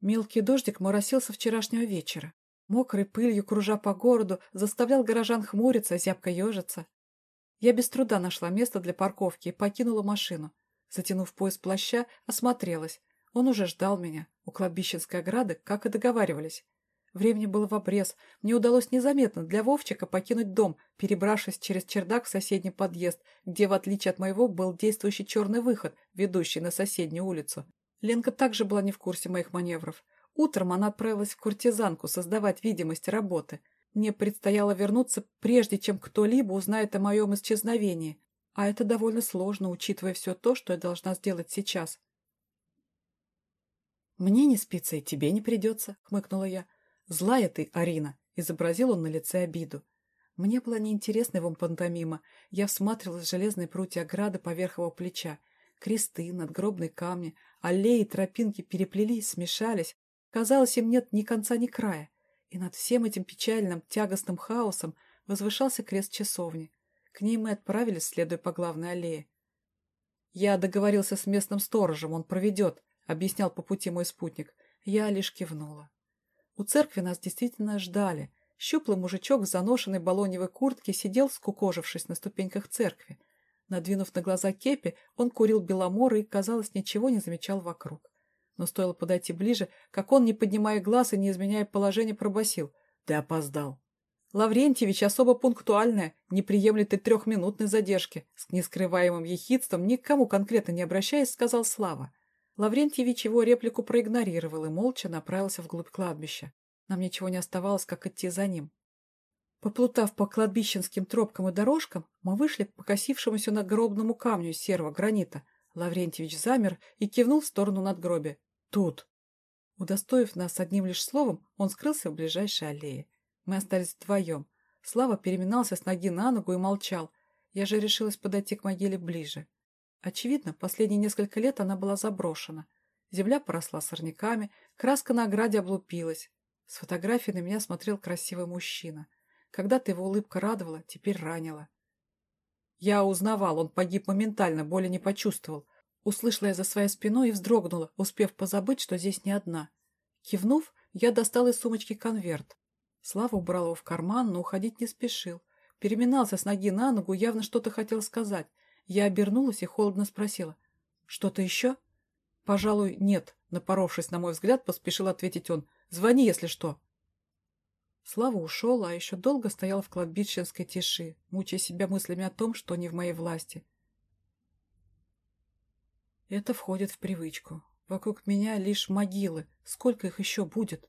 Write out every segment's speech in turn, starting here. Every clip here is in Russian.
Мелкий дождик моросил со вчерашнего вечера. Мокрой пылью, кружа по городу, заставлял горожан хмуриться, зябко ежиться. Я без труда нашла место для парковки и покинула машину. Затянув пояс плаща, осмотрелась. Он уже ждал меня у кладбищенской ограды, как и договаривались. Времени было в обрез. Мне удалось незаметно для Вовчика покинуть дом, перебравшись через чердак в соседний подъезд, где, в отличие от моего, был действующий черный выход, ведущий на соседнюю улицу. Ленка также была не в курсе моих маневров. Утром она отправилась в куртизанку создавать видимость работы. Мне предстояло вернуться, прежде чем кто-либо узнает о моем исчезновении. А это довольно сложно, учитывая все то, что я должна сделать сейчас. «Мне не спится, и тебе не придется», — хмыкнула я. «Злая ты, Арина!» — изобразил он на лице обиду. Мне была неинтересна его пантомима. Я всматривалась в железные прутья ограды поверх его плеча. Кресты, надгробные камни, аллеи, тропинки переплелись, смешались. Казалось, им нет ни конца, ни края. И над всем этим печальным, тягостным хаосом возвышался крест часовни. К ней мы отправились, следуя по главной аллее. «Я договорился с местным сторожем, он проведет», — объяснял по пути мой спутник. Я лишь кивнула. У церкви нас действительно ждали. Щуплый мужичок в заношенной балоневой куртке сидел, скукожившись на ступеньках церкви. Надвинув на глаза кепи, он курил беломор и, казалось, ничего не замечал вокруг. Но стоило подойти ближе, как он, не поднимая глаз и не изменяя положение, пробасил: «Ты опоздал». Лаврентьевич особо пунктуальная, не приемлет и трехминутной задержки. С нескрываемым ехидством, никому конкретно не обращаясь, сказал Слава. Лаврентьевич его реплику проигнорировал и молча направился вглубь кладбища. Нам ничего не оставалось, как идти за ним. Поплутав по кладбищенским тропкам и дорожкам, мы вышли к покосившемуся надгробному камню серого гранита. Лаврентьевич замер и кивнул в сторону надгробия. «Тут!» Удостоив нас одним лишь словом, он скрылся в ближайшей аллее. Мы остались вдвоем. Слава переминался с ноги на ногу и молчал. Я же решилась подойти к могиле ближе. Очевидно, последние несколько лет она была заброшена. Земля поросла сорняками, краска на ограде облупилась. С фотографии на меня смотрел красивый мужчина. Когда-то его улыбка радовала, теперь ранила. Я узнавал, он погиб моментально, боли не почувствовал. Услышала я за своей спиной и вздрогнула, успев позабыть, что здесь не одна. Кивнув, я достал из сумочки конверт. Слава убрал его в карман, но уходить не спешил. Переминался с ноги на ногу, явно что-то хотел сказать. Я обернулась и холодно спросила. «Что-то еще?» «Пожалуй, нет», — напоровшись на мой взгляд, поспешил ответить он. «Звони, если что». Слава ушел, а еще долго стоял в кладбищенской тиши, мучая себя мыслями о том, что не в моей власти. Это входит в привычку. Вокруг меня лишь могилы. Сколько их еще будет?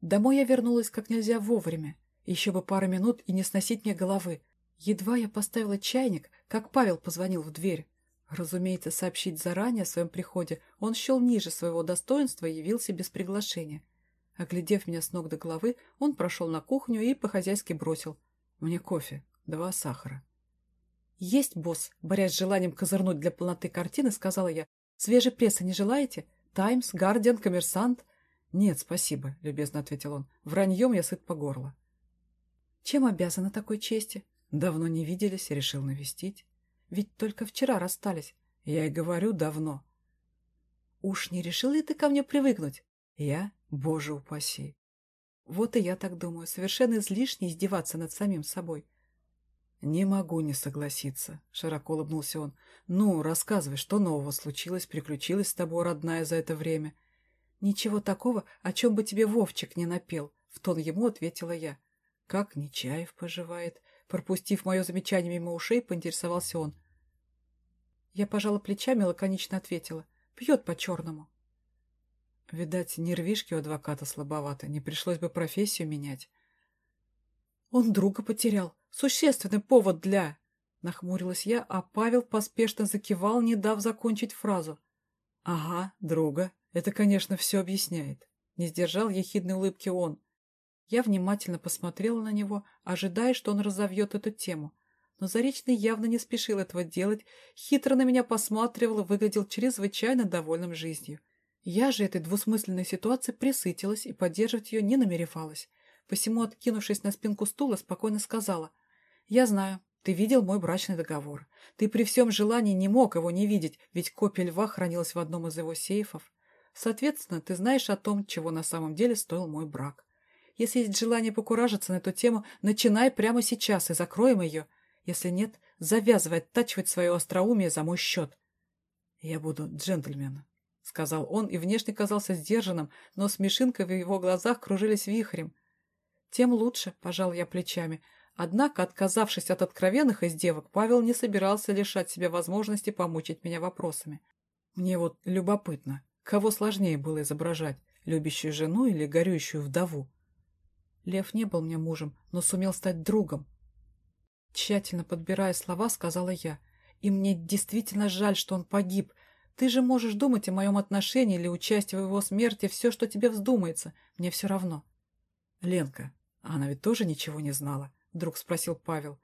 Домой я вернулась как нельзя вовремя. Еще бы пару минут и не сносить мне головы. Едва я поставила чайник, как Павел позвонил в дверь. Разумеется, сообщить заранее о своем приходе он счел ниже своего достоинства и явился без приглашения. Оглядев меня с ног до головы, он прошел на кухню и по-хозяйски бросил. «Мне кофе, два сахара». «Есть, босс!» — борясь с желанием козырнуть для полноты картины, сказала я. «Свежей прессы не желаете? Таймс, Гардиан, Коммерсант?» «Нет, спасибо», — любезно ответил он. «Враньем я сыт по горло». «Чем обязана такой чести?» Давно не виделись, решил навестить. Ведь только вчера расстались. Я и говорю, давно. Уж не решил ли ты ко мне привыкнуть? Я? Боже упаси. Вот и я так думаю, совершенно излишне издеваться над самим собой. «Не могу не согласиться», — широко улыбнулся он. «Ну, рассказывай, что нового случилось, приключилось с тобой, родная, за это время?» «Ничего такого, о чем бы тебе Вовчик не напел», — в тон ему ответила я. «Как Нечаев поживает?» Пропустив мое замечание мимо ушей, поинтересовался он. Я пожала плечами лаконично ответила. Пьет по-черному. Видать, нервишки у адвоката слабовато. Не пришлось бы профессию менять. Он друга потерял. Существенный повод для... Нахмурилась я, а Павел поспешно закивал, не дав закончить фразу. «Ага, друга. Это, конечно, все объясняет». Не сдержал ехидной улыбки он. Я внимательно посмотрела на него, ожидая, что он разовьет эту тему. Но Заречный явно не спешил этого делать, хитро на меня посматривал и выглядел чрезвычайно довольным жизнью. Я же этой двусмысленной ситуации присытилась и поддерживать ее не намеревалась. Посему, откинувшись на спинку стула, спокойно сказала. «Я знаю, ты видел мой брачный договор. Ты при всем желании не мог его не видеть, ведь копия льва хранилась в одном из его сейфов. Соответственно, ты знаешь о том, чего на самом деле стоил мой брак. Если есть желание покуражиться на эту тему, начинай прямо сейчас и закроем ее. Если нет, завязывай оттачивать свое остроумие за мой счет. Я буду джентльменом, — сказал он, и внешне казался сдержанным, но смешинка в его глазах кружились вихрем. Тем лучше, — пожал я плечами. Однако, отказавшись от откровенных издевок, Павел не собирался лишать себя возможности помучить меня вопросами. Мне вот любопытно, кого сложнее было изображать, любящую жену или горюющую вдову? Лев не был мне мужем, но сумел стать другом. Тщательно подбирая слова, сказала я. И мне действительно жаль, что он погиб. Ты же можешь думать о моем отношении или участии в его смерти, все, что тебе вздумается. Мне все равно. Ленка, она ведь тоже ничего не знала? Вдруг спросил Павел.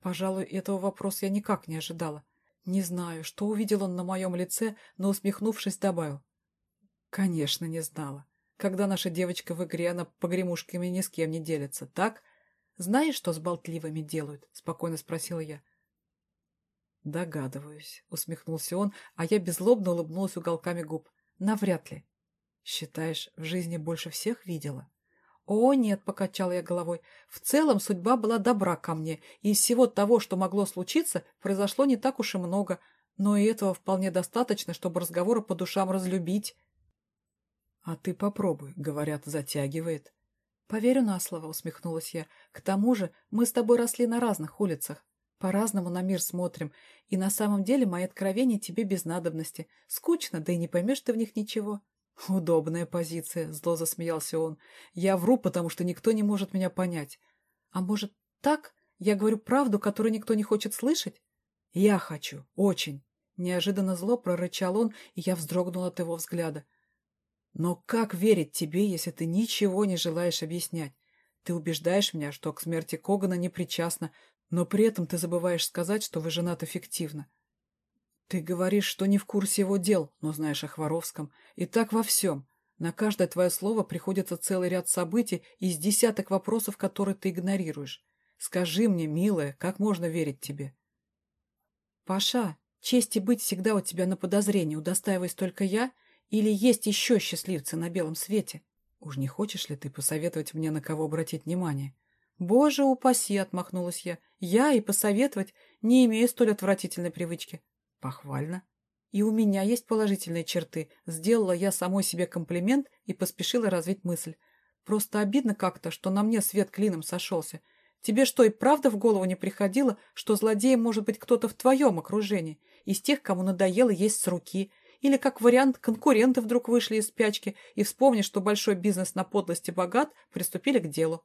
Пожалуй, этого вопроса я никак не ожидала. Не знаю, что увидел он на моем лице, но, усмехнувшись, добавил. Конечно, не знала. Когда наша девочка в игре, она погремушками ни с кем не делится, так? Знаешь, что с болтливыми делают? Спокойно спросила я. Догадываюсь, усмехнулся он, а я беззлобно улыбнулась уголками губ. Навряд ли. Считаешь, в жизни больше всех видела? О, нет, покачала я головой. В целом судьба была добра ко мне, и из всего того, что могло случиться, произошло не так уж и много, но и этого вполне достаточно, чтобы разговоры по душам разлюбить. «А ты попробуй», — говорят, затягивает. «Поверю на слово», — усмехнулась я. «К тому же мы с тобой росли на разных улицах. По-разному на мир смотрим, и на самом деле мои откровения тебе без надобности. Скучно, да и не поймешь ты в них ничего». «Удобная позиция», — зло засмеялся он. «Я вру, потому что никто не может меня понять». «А может, так? Я говорю правду, которую никто не хочет слышать?» «Я хочу. Очень». Неожиданно зло прорычал он, и я вздрогнул от его взгляда. Но как верить тебе, если ты ничего не желаешь объяснять? Ты убеждаешь меня, что к смерти Когана не причастна, но при этом ты забываешь сказать, что вы женаты фиктивно. Ты говоришь, что не в курсе его дел, но знаешь о Хворовском. И так во всем. На каждое твое слово приходится целый ряд событий из десяток вопросов, которые ты игнорируешь. Скажи мне, милая, как можно верить тебе? Паша, чести быть всегда у тебя на подозрении, удостаиваясь только я — или есть еще счастливцы на белом свете? Уж не хочешь ли ты посоветовать мне, на кого обратить внимание? Боже упаси, отмахнулась я. Я и посоветовать не имею столь отвратительной привычки. Похвально. И у меня есть положительные черты. Сделала я самой себе комплимент и поспешила развить мысль. Просто обидно как-то, что на мне свет клином сошелся. Тебе что, и правда в голову не приходило, что злодеем может быть кто-то в твоем окружении, из тех, кому надоело есть с руки, или, как вариант, конкуренты вдруг вышли из спячки и, вспомнив, что большой бизнес на подлости богат, приступили к делу.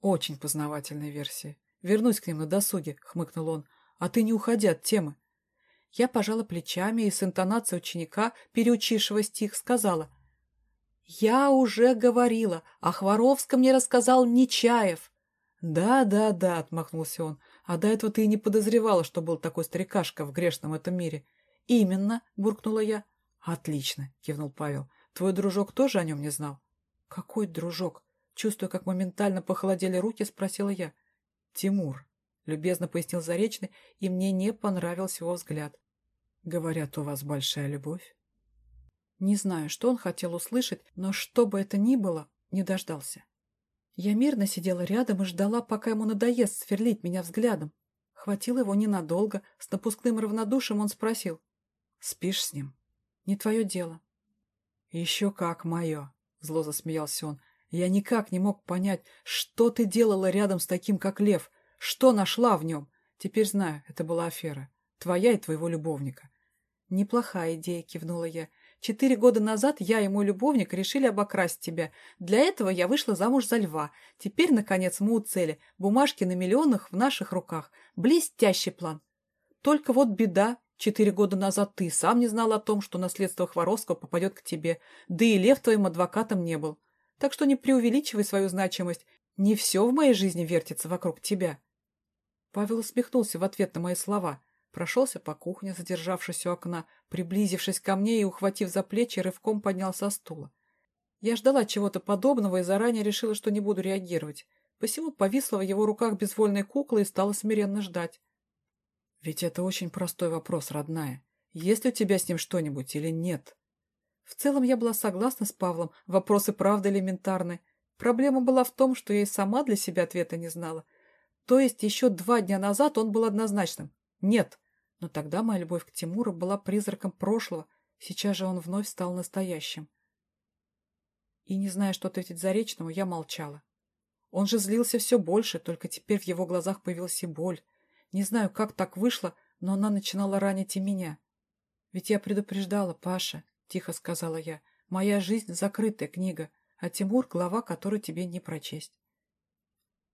Очень познавательная версия. Вернусь к ним на досуге, хмыкнул он. А ты не уходи от темы. Я пожала плечами и с интонацией ученика, переучившего стих, сказала. «Я уже говорила, а Хворовском мне рассказал Нечаев». «Да, да, да», — отмахнулся он, — «а до этого ты и не подозревала, что был такой старикашка в грешном этом мире. «Именно», — буркнула я. «Отлично», — кивнул Павел. «Твой дружок тоже о нем не знал?» «Какой дружок?» Чувствуя, как моментально похолодели руки, спросила я. «Тимур», — любезно пояснил Заречный, и мне не понравился его взгляд. «Говорят, у вас большая любовь?» Не знаю, что он хотел услышать, но что бы это ни было, не дождался. Я мирно сидела рядом и ждала, пока ему надоест сверлить меня взглядом. Хватило его ненадолго, с напускным равнодушием он спросил. Спишь с ним? Не твое дело. Еще как мое, зло засмеялся он. Я никак не мог понять, что ты делала рядом с таким, как Лев, что нашла в нем. Теперь знаю, это была афера. Твоя и твоего любовника. Неплохая идея, кивнула я. Четыре года назад я и мой любовник решили обокрасть тебя. Для этого я вышла замуж за льва. Теперь, наконец, мы у цели. Бумажки на миллионах в наших руках. Блестящий план. Только вот беда. Четыре года назад ты сам не знал о том, что наследство Хворовского попадет к тебе, да и Лев твоим адвокатом не был. Так что не преувеличивай свою значимость. Не все в моей жизни вертится вокруг тебя. Павел усмехнулся в ответ на мои слова, прошелся по кухне, задержавшись у окна, приблизившись ко мне и, ухватив за плечи, рывком поднял со стула. Я ждала чего-то подобного и заранее решила, что не буду реагировать. Посему повисла в его руках безвольная кукла и стала смиренно ждать. Ведь это очень простой вопрос, родная. Есть у тебя с ним что-нибудь или нет? В целом я была согласна с Павлом, вопросы правда элементарны. Проблема была в том, что я и сама для себя ответа не знала. То есть еще два дня назад он был однозначным. Нет. Но тогда моя любовь к Тимуру была призраком прошлого, сейчас же он вновь стал настоящим. И не зная, что ответить Заречному, я молчала. Он же злился все больше, только теперь в его глазах появилась и боль. Не знаю, как так вышло, но она начинала ранить и меня. «Ведь я предупреждала, Паша», — тихо сказала я. «Моя жизнь — закрытая книга, а Тимур — глава, которую тебе не прочесть».